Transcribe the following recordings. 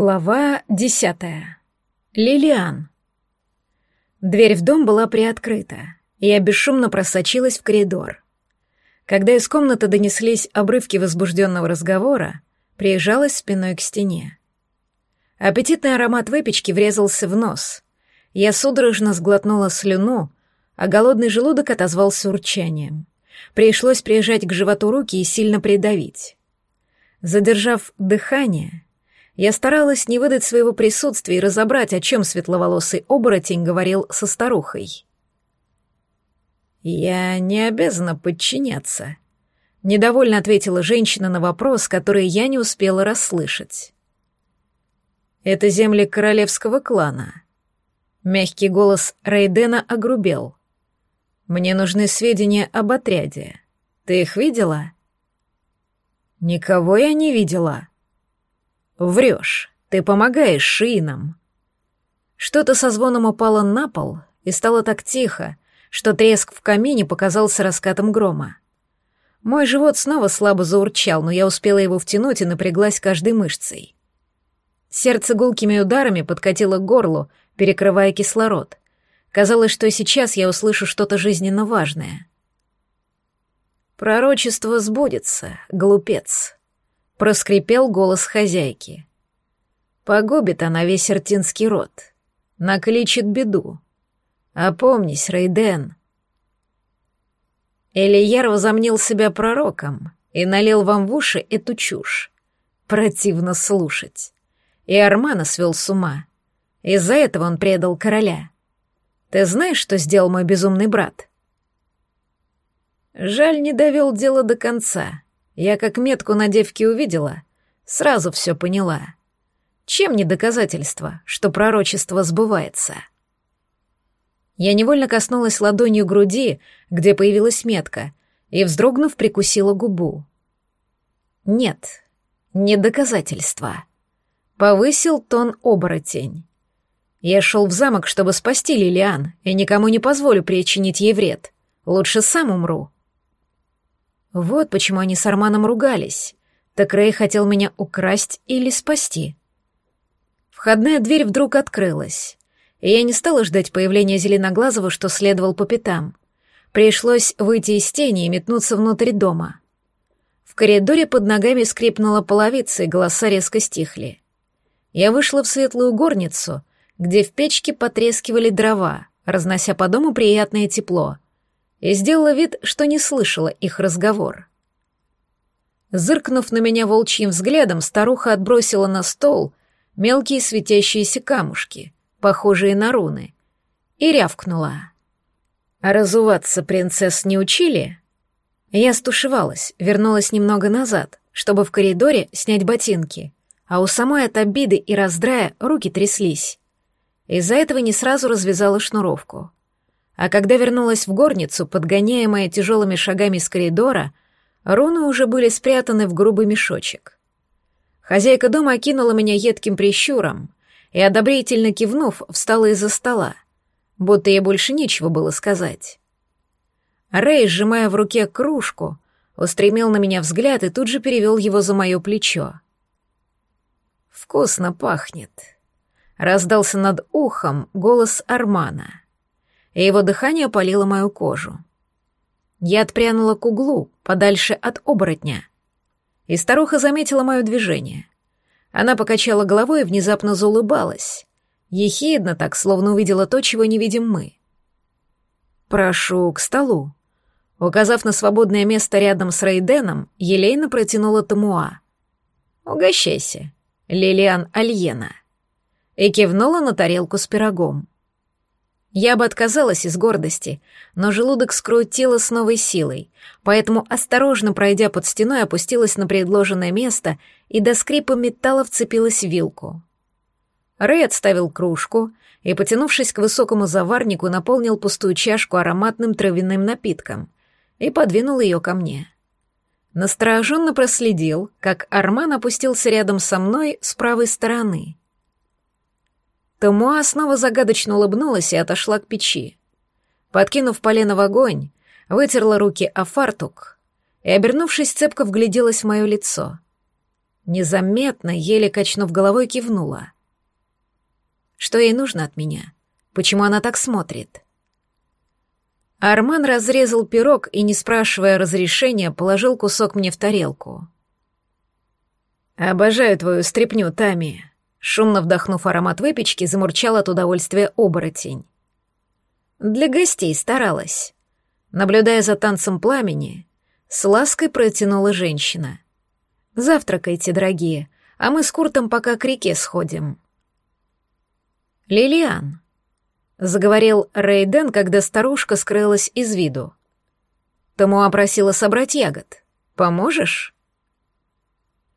Глава десятая. Лилиан. Дверь в дом была приоткрыта, и я бесшумно просочилась в коридор. Когда из комнаты донеслись обрывки возбужденного разговора, приезжалась спиной к стене. Аппетитный аромат выпечки врезался в нос. Я судорожно сглотнула слюну, а голодный желудок отозвался урчанием. Пришлось прижать к животу руки и сильно придавить. Задержав дыхание, я старалась не выдать своего присутствия и разобрать, о чем светловолосый оборотень говорил со старухой. «Я не обязана подчиняться», — недовольно ответила женщина на вопрос, который я не успела расслышать. «Это земли королевского клана». Мягкий голос Рейдена огрубел. «Мне нужны сведения об отряде. Ты их видела?» «Никого я не видела», «Врешь. Ты помогаешь шиинам». Что-то со звоном упало на пол, и стало так тихо, что треск в камине показался раскатом грома. Мой живот снова слабо заурчал, но я успела его втянуть и напряглась каждой мышцей. Сердце гулкими ударами подкатило к горлу, перекрывая кислород. Казалось, что сейчас я услышу что-то жизненно важное. «Пророчество сбудется, глупец», проскрипел голос хозяйки. Погубит она весь артинский род, накличет беду. Опомнись, Рейден. Элияр возомнил себя пророком и налил вам в уши эту чушь. Противно слушать. И Армана свел с ума. Из-за этого он предал короля. Ты знаешь, что сделал мой безумный брат? Жаль, не довел дело до конца. Я как метку на девке увидела, сразу все поняла. Чем не доказательство, что пророчество сбывается? Я невольно коснулась ладонью груди, где появилась метка, и, вздрогнув, прикусила губу. Нет, не доказательство. Повысил тон оборотень. Я шел в замок, чтобы спасти Лилиан, и никому не позволю причинить ей вред. Лучше сам умру. Вот почему они с Арманом ругались. Так Рэй хотел меня украсть или спасти. Входная дверь вдруг открылась, и я не стала ждать появления Зеленоглазого, что следовал по пятам. Пришлось выйти из тени и метнуться внутрь дома. В коридоре под ногами скрипнула половица, и голоса резко стихли. Я вышла в светлую горницу, где в печке потрескивали дрова, разнося по дому приятное тепло — и сделала вид, что не слышала их разговор. Зыркнув на меня волчьим взглядом, старуха отбросила на стол мелкие светящиеся камушки, похожие на руны, и рявкнула. «А разуваться принцесс не учили?» Я стушевалась, вернулась немного назад, чтобы в коридоре снять ботинки, а у самой от обиды и раздрая руки тряслись. Из-за этого не сразу развязала шнуровку. А когда вернулась в горницу, подгоняемая тяжелыми шагами из коридора, руны уже были спрятаны в грубый мешочек. Хозяйка дома окинула меня едким прищуром и, одобрительно кивнув, встала из-за стола, будто ей больше нечего было сказать. Рэй, сжимая в руке кружку, устремил на меня взгляд и тут же перевел его за мое плечо. «Вкусно пахнет», — раздался над ухом голос Армана и его дыхание опалило мою кожу. Я отпрянула к углу, подальше от оборотня. И старуха заметила мое движение. Она покачала головой и внезапно заулыбалась. Ехидно так, словно увидела то, чего не видим мы. «Прошу к столу». Указав на свободное место рядом с Рейденом, Елейна протянула Тамуа. «Угощайся, Лилиан Альена». И кивнула на тарелку с пирогом. Я бы отказалась из гордости, но желудок скрутило с новой силой, поэтому, осторожно пройдя под стеной, опустилась на предложенное место и до скрипа металла вцепилась в вилку. Рэй отставил кружку и, потянувшись к высокому заварнику, наполнил пустую чашку ароматным травяным напитком и подвинул ее ко мне. Настороженно проследил, как Арман опустился рядом со мной с правой стороны — Томуа снова загадочно улыбнулась и отошла к печи. Подкинув полено в огонь, вытерла руки о фартук и, обернувшись, цепко вгляделась в мое лицо. незаметно, еле качнув головой, кивнула. Что ей нужно от меня? Почему она так смотрит? Арман разрезал пирог и, не спрашивая разрешения, положил кусок мне в тарелку. «Обожаю твою стряпню, Тами», — шумно вдохнув аромат выпечки, замурчал от удовольствия оборотень. Для гостей старалась. Наблюдая за танцем пламени, с лаской протянула женщина. «Завтракайте, дорогие, а мы с Куртом пока к реке сходим». «Лилиан», — заговорил Рейден, когда старушка скрылась из виду. «Тому просила собрать ягод. Поможешь?»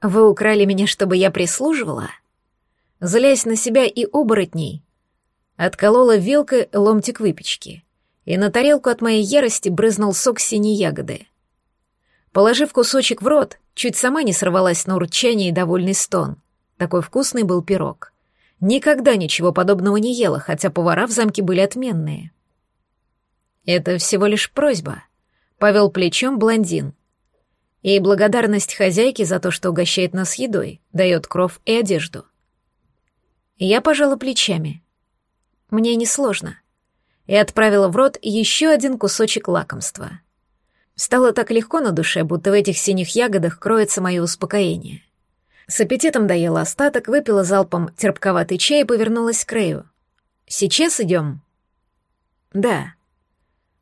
«Вы украли меня, чтобы я прислуживала?» Злясь на себя и оборотней, отколола вилкой ломтик выпечки, и на тарелку от моей ярости брызнул сок синей ягоды. Положив кусочек в рот, чуть сама не сорвалась на урчание и довольный стон. Такой вкусный был пирог. Никогда ничего подобного не ела, хотя повара в замке были отменные. Это всего лишь просьба. Повел плечом блондин. И благодарность хозяйке за то, что угощает нас едой, дает кров и одежду. Я пожала плечами. Мне несложно. И отправила в рот еще один кусочек лакомства. Стало так легко на душе, будто в этих синих ягодах кроется мое успокоение. С аппетитом доела остаток, выпила залпом терпковатый чай и повернулась к Рэю. «Сейчас идем?» «Да».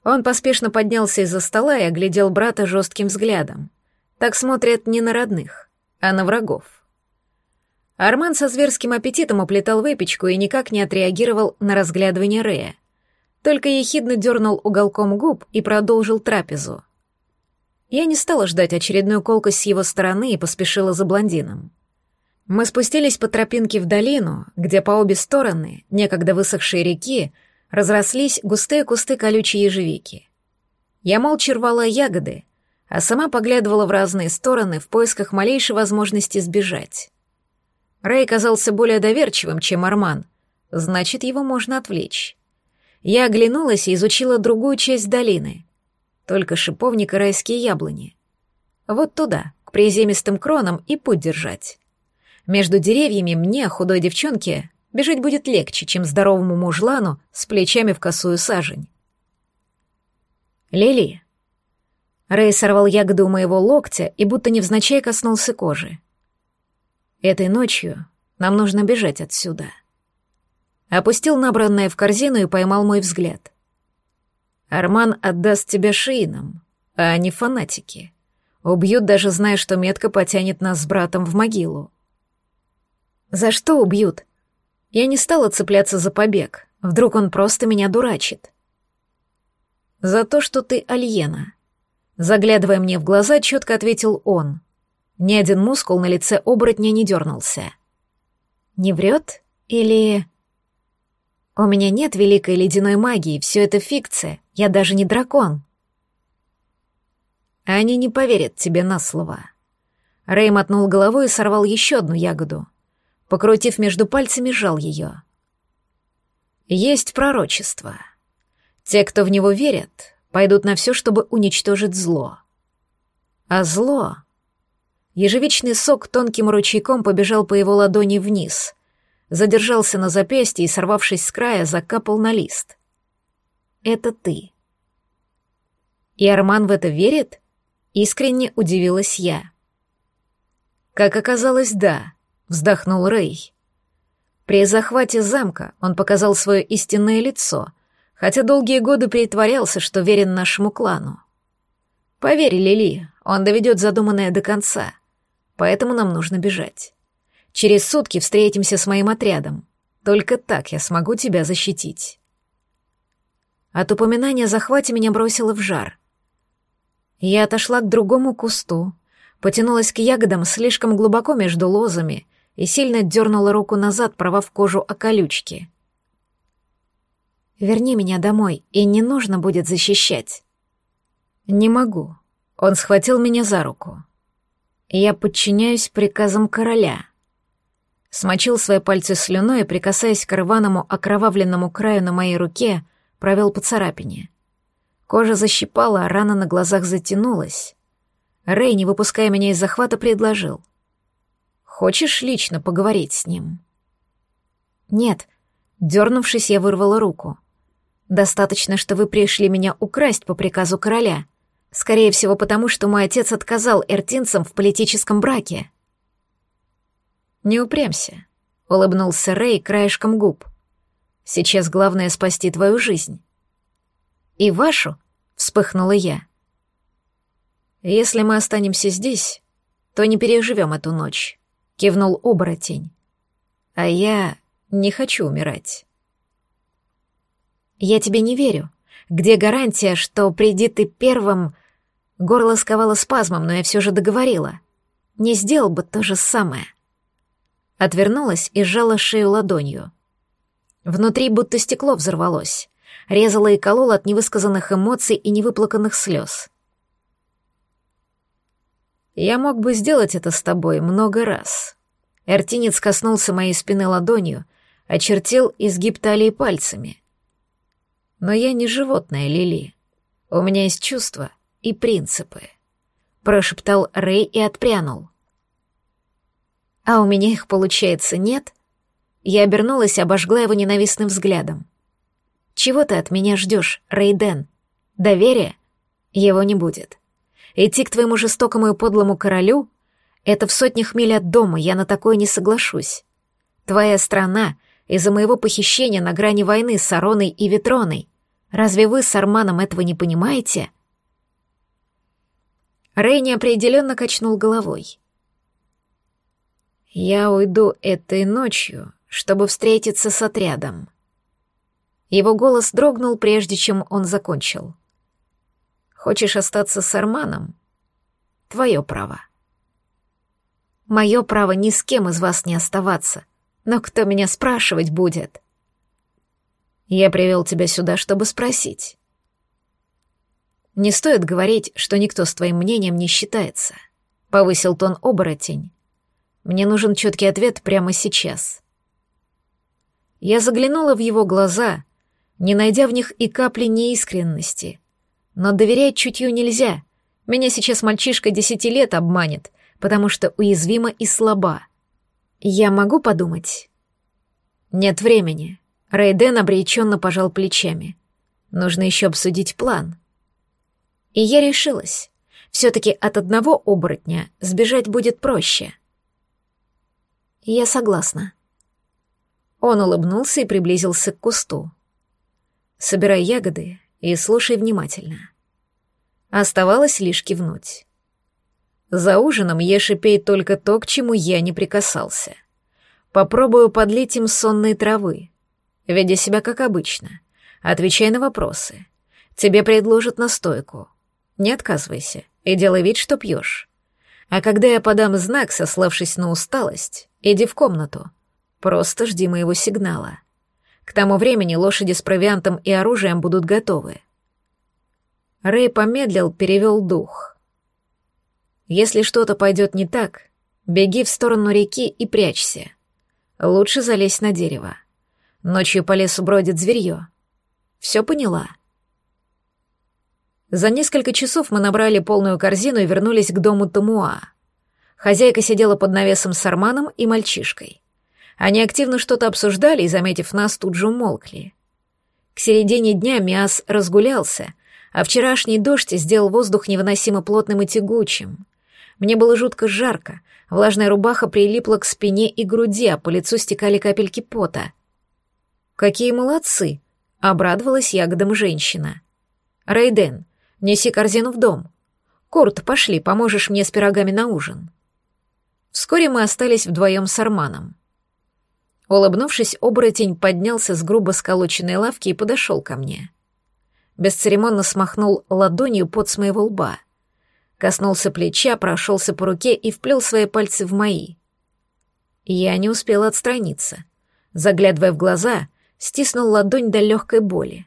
Он поспешно поднялся из-за стола и оглядел брата жестким взглядом. Так смотрят не на родных, а на врагов. Арман со зверским аппетитом уплетал выпечку и никак не отреагировал на разглядывание Рэя. Только ехидно дернул уголком губ и продолжил трапезу. Я не стала ждать очередную колкость с его стороны и поспешила за блондином. Мы спустились по тропинке в долину, где по обе стороны, некогда высохшие реки, разрослись густые кусты колючей ежевики. Я молча рвала ягоды, а сама поглядывала в разные стороны в поисках малейшей возможности сбежать. Рэй казался более доверчивым, чем Арман, значит, его можно отвлечь. Я оглянулась и изучила другую часть долины — только шиповник и райские яблони. Вот туда, к приземистым кронам, и путь держать. Между деревьями мне, худой девчонке, бежать будет легче, чем здоровому мужлану с плечами в косую сажень. Лили. Рэй сорвал ягоду у моего локтя и будто невзначай коснулся кожи. Этой ночью нам нужно бежать отсюда. Опустил набранное в корзину и поймал мой взгляд — Арман отдаст тебя шиинам, а они фанатики. Убьют, даже зная, что метка потянет нас с братом в могилу. За что убьют? Я не стала цепляться за побег. Вдруг он просто меня дурачит. За то, что ты Альена. Заглядывая мне в глаза, четко ответил он. Ни один мускул на лице оборотня не дернулся. Не врет? Или... У меня нет великой ледяной магии, все это фикция. Я даже не дракон. Они не поверят тебе на слово. Рэй мотнул головой и сорвал еще одну ягоду. Покрутив между пальцами, жал ее. Есть пророчество. Те, кто в него верят, пойдут на все, чтобы уничтожить зло. А зло... Ежевичный сок тонким ручейком побежал по его ладони вниз, задержался на запястье и, сорвавшись с края, закапал на лист. «Это ты». «И Арман в это верит?» — искренне удивилась я. «Как оказалось, да», — вздохнул Рэй. При захвате замка он показал свое истинное лицо, хотя долгие годы притворялся, что верен нашему клану. Поверь, Лили, он доведет задуманное до конца, поэтому нам нужно бежать. Через сутки встретимся с моим отрядом. Только так я смогу тебя защитить. От упоминания о захвате меня бросило в жар. Я отошла к другому кусту, потянулась к ягодам слишком глубоко между лозами и сильно дернула руку назад, провав кожу о колючки. «Верни меня домой, и не нужно будет защищать». «Не могу». Он схватил меня за руку. «Я подчиняюсь приказам короля» смочил свои пальцы слюной и, прикасаясь к рваному окровавленному краю на моей руке, провел по царапине. Кожа защипала, а рана на глазах затянулась. Рэй, не выпуская меня из захвата, предложил. Хочешь лично поговорить с ним?» «Нет», — дернувшись, я вырвала руку. «Достаточно, что вы пришли меня украсть по приказу короля. Скорее всего, потому что мой отец отказал эртинцам в политическом браке». «Не упрямся», — улыбнулся Рэй краешком губ. «Сейчас главное спасти твою жизнь». «И вашу?» — вспыхнула я. «Если мы останемся здесь, то не переживем эту ночь», — кивнул оборотень. «А я не хочу умирать». «Я тебе не верю. Где гарантия, что приди ты первым...» Горло сковало спазмом, но я все же договорила. Не сделал бы то же самое. Отвернулась и сжала шею ладонью. Внутри будто стекло взорвалось. Резало и кололо от невысказанных эмоций и невыплаканных слез. «Я мог бы сделать это с тобой много раз». Эртинец коснулся моей спины ладонью, очертил изгиб талии пальцами. «Но я не животное, Лили. У меня есть чувства и принципы», — прошептал Рэй и отпрянул. А у меня их, получается, нет? Я обернулась обожгла его ненавистным взглядом. Чего ты от меня ждешь, Рейден? Доверия? Его не будет. Идти к твоему жестокому и подлому королю — это в сотнях миль от дома, я на такое не соглашусь. Твоя страна из-за моего похищения на грани войны с Ароной и Ветроной. Разве вы с Арманом этого не понимаете?» Рэй неопределенно качнул головой. Я уйду этой ночью, чтобы встретиться с отрядом. Его голос дрогнул, прежде чем он закончил. Хочешь остаться с Арманом? Твое право. Мое право ни с кем из вас не оставаться. Но кто меня спрашивать будет? Я привел тебя сюда, чтобы спросить. Не стоит говорить, что никто с твоим мнением не считается. Повысил тон оборотень. Мне нужен четкий ответ прямо сейчас. Я заглянула в его глаза, не найдя в них и капли неискренности. Но доверять чутью нельзя. Меня сейчас мальчишка десяти лет обманет, потому что уязвима и слаба. Я могу подумать? Нет времени. Рейден обреченно пожал плечами. Нужно еще обсудить план. И я решилась. Все-таки от одного оборотня сбежать будет проще. «Я согласна». Он улыбнулся и приблизился к кусту. «Собирай ягоды и слушай внимательно». Оставалось лишь кивнуть. За ужином ешь и пей только то, к чему я не прикасался. Попробую подлить им сонные травы. Ведя себя как обычно. Отвечай на вопросы. Тебе предложат настойку. Не отказывайся и делай вид, что пьешь. А когда я подам знак, сославшись на усталость, иди в комнату. Просто жди моего сигнала. К тому времени лошади с провиантом и оружием будут готовы. Рэй помедлил, перевел дух. Если что-то пойдет не так, беги в сторону реки и прячься. Лучше залезь на дерево. Ночью по лесу бродит зверье. Все поняла? За несколько часов мы набрали полную корзину и вернулись к дому Тамуа. Хозяйка сидела под навесом с Арманом и мальчишкой. Они активно что-то обсуждали и, заметив нас, тут же умолкли. К середине дня Миас разгулялся, а вчерашний дождь сделал воздух невыносимо плотным и тягучим. Мне было жутко жарко, влажная рубаха прилипла к спине и груди, а по лицу стекали капельки пота. «Какие молодцы!» — обрадовалась ягодам женщина. «Рейден, Неси корзину в дом. Курт, пошли, поможешь мне с пирогами на ужин. Вскоре мы остались вдвоем с Арманом. Улыбнувшись, оборотень поднялся с грубо сколоченной лавки и подошел ко мне. Бесцеремонно смахнул ладонью под с моего лба. Коснулся плеча, прошелся по руке и вплел свои пальцы в мои. Я не успела отстраниться. Заглядывая в глаза, стиснул ладонь до легкой боли.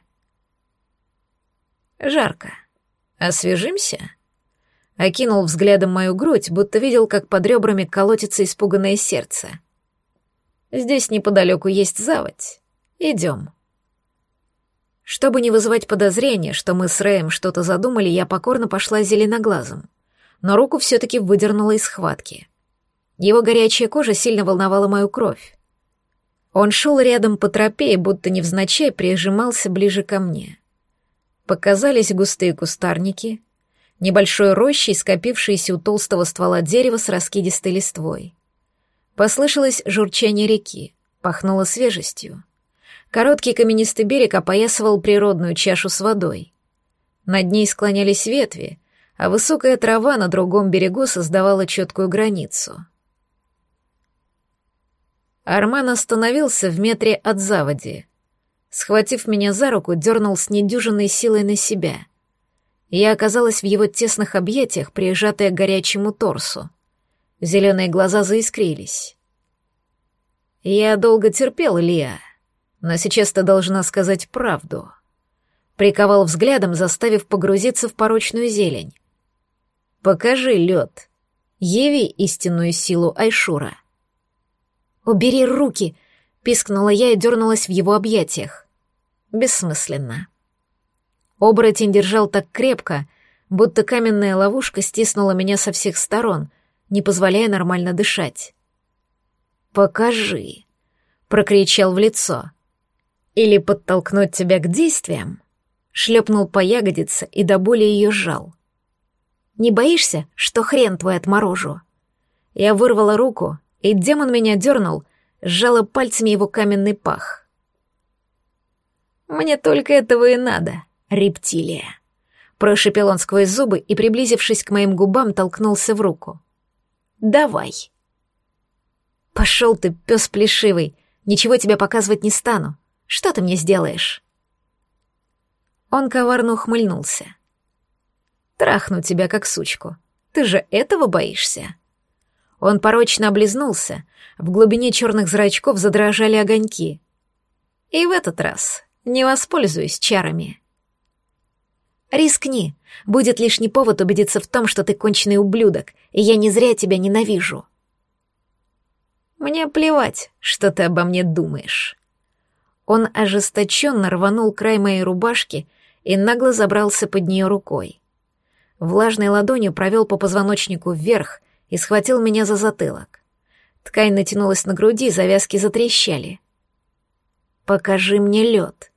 Жарко. «Освежимся?» Окинул взглядом мою грудь, будто видел, как под ребрами колотится испуганное сердце. «Здесь неподалеку есть заводь. Идем». Чтобы не вызывать подозрения, что мы с Рэем что-то задумали, я покорно пошла зеленоглазом, но руку все-таки выдернула из схватки. Его горячая кожа сильно волновала мою кровь. Он шел рядом по тропе и будто невзначай прижимался ближе ко мне. Показались густые кустарники, небольшой рощей, скопившиеся у толстого ствола дерева с раскидистой листвой. Послышалось журчание реки, пахнуло свежестью. Короткий каменистый берег опоясывал природную чашу с водой. Над ней склонялись ветви, а высокая трава на другом берегу создавала четкую границу. Арман остановился в метре от заводи. Схватив меня за руку, дернул с недюжинной силой на себя. Я оказалась в его тесных объятиях, прижатая к горячему торсу. Зеленые глаза заискрились. «Я долго терпел, Илья, но сейчас ты должна сказать правду». Приковал взглядом, заставив погрузиться в порочную зелень. «Покажи лед. Яви истинную силу Айшура». «Убери руки!» — пискнула я и дернулась в его объятиях. Бессмысленно. Оборотень держал так крепко, будто каменная ловушка стиснула меня со всех сторон — не позволяя нормально дышать. «Покажи», — прокричал в лицо. «Или подтолкнуть тебя к действиям?» Шлепнул по ягодице и до боли ее сжал. «Не боишься, что хрен твой отморожу?» Я вырвала руку, и демон меня дернул, сжала пальцами его каменный пах. «Мне только этого и надо, рептилия», — прошипел он сквозь зубы и, приблизившись к моим губам, толкнулся в руку. Давай. Пошел ты, пес плешивый. Ничего тебе показывать не стану. Что ты мне сделаешь? Он коварно ухмыльнулся. Трахну тебя, как сучку. Ты же этого боишься? Он порочно облизнулся, в глубине черных зрачков задрожали огоньки. И в этот раз не воспользуюсь чарами. Рискни. Будет лишний повод убедиться в том, что ты конченый ублюдок, и я не зря тебя ненавижу. Мне плевать, что ты обо мне думаешь. Он ожесточенно рванул край моей рубашки и нагло забрался под нее рукой. Влажной ладонью провел по позвоночнику вверх и схватил меня за затылок. Ткань натянулась на груди, завязки затрещали. «Покажи мне лед.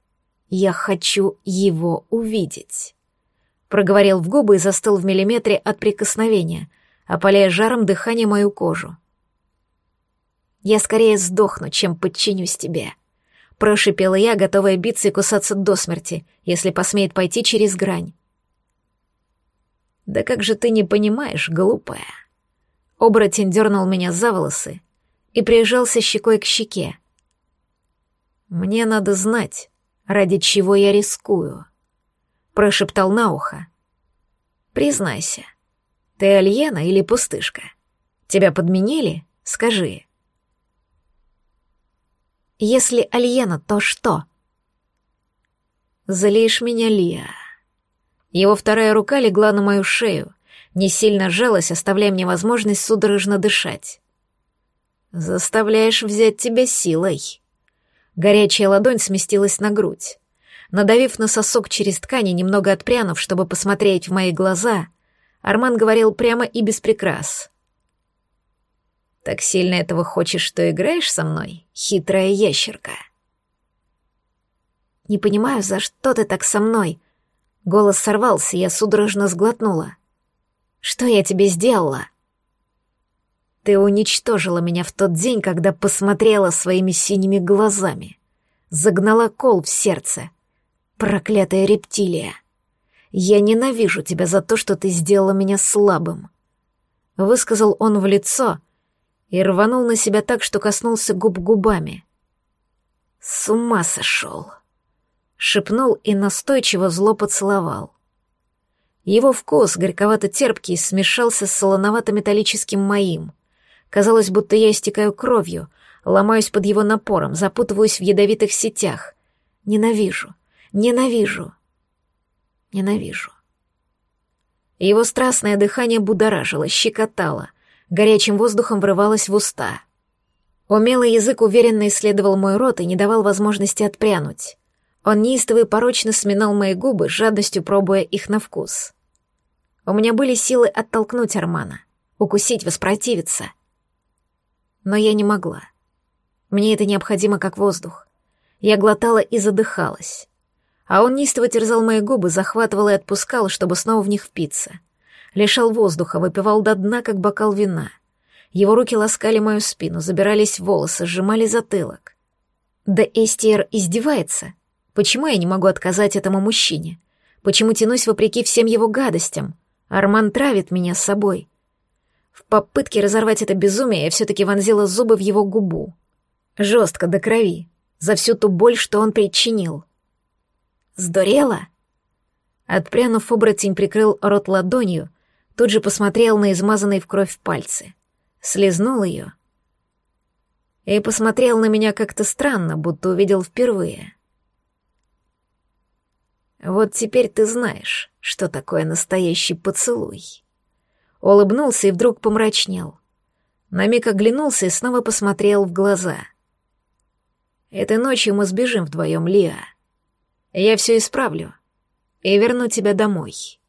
Я хочу его увидеть» проговорил в губы и застыл в миллиметре от прикосновения, опаляя жаром дыхание мою кожу. «Я скорее сдохну, чем подчинюсь тебе», — прошипела я, готовая биться и кусаться до смерти, если посмеет пойти через грань. «Да как же ты не понимаешь, глупая?» Оборотень дернул меня за волосы и прижался щекой к щеке. «Мне надо знать, ради чего я рискую» прошептал на ухо. «Признайся, ты Альена или пустышка? Тебя подменили? Скажи». «Если Альена, то что?» «Залишь меня, Лия». Его вторая рука легла на мою шею, не сильно сжалась, оставляя мне возможность судорожно дышать. «Заставляешь взять тебя силой». Горячая ладонь сместилась на грудь. Надавив на сосок через ткани, немного отпрянув, чтобы посмотреть в мои глаза, Арман говорил прямо и без прикрас. «Так сильно этого хочешь, что играешь со мной, хитрая ящерка?» «Не понимаю, за что ты так со мной?» Голос сорвался, я судорожно сглотнула. «Что я тебе сделала?» «Ты уничтожила меня в тот день, когда посмотрела своими синими глазами. Загнала кол в сердце, Проклятая рептилия. Я ненавижу тебя за то, что ты сделала меня слабым. Высказал он в лицо и рванул на себя так, что коснулся губ губами. С ума сошел. Шепнул и настойчиво зло поцеловал. Его вкус, горьковато-терпкий, смешался с солоновато-металлическим моим. Казалось, будто я истекаю кровью, ломаюсь под его напором, запутываюсь в ядовитых сетях. Ненавижу. Ненавижу. Ненавижу. Его страстное дыхание будоражило, щекотало, горячим воздухом врывалось в уста. Умелый язык уверенно исследовал мой рот и не давал возможности отпрянуть. Он неистово и порочно сминал мои губы, жадностью пробуя их на вкус. У меня были силы оттолкнуть Армана, укусить, воспротивиться. Но я не могла. Мне это необходимо как воздух. Я глотала и задыхалась. А он неистово терзал мои губы, захватывал и отпускал, чтобы снова в них впиться. Лишал воздуха, выпивал до дна, как бокал вина. Его руки ласкали мою спину, забирались в волосы, сжимали затылок. Да Эстиер издевается. Почему я не могу отказать этому мужчине? Почему тянусь вопреки всем его гадостям? Арман травит меня с собой. В попытке разорвать это безумие я все-таки вонзила зубы в его губу. Жестко, до крови. За всю ту боль, что он причинил. Сдурела? Отпрянув, оборотень прикрыл рот ладонью, тут же посмотрел на измазанные в кровь пальцы. Слизнул ее и посмотрел на меня как-то странно, будто увидел впервые. Вот теперь ты знаешь, что такое настоящий поцелуй. Улыбнулся и вдруг помрачнел. На миг оглянулся и снова посмотрел в глаза. Этой ночью мы сбежим вдвоем, Лиа. Я все исправлю и верну тебя домой.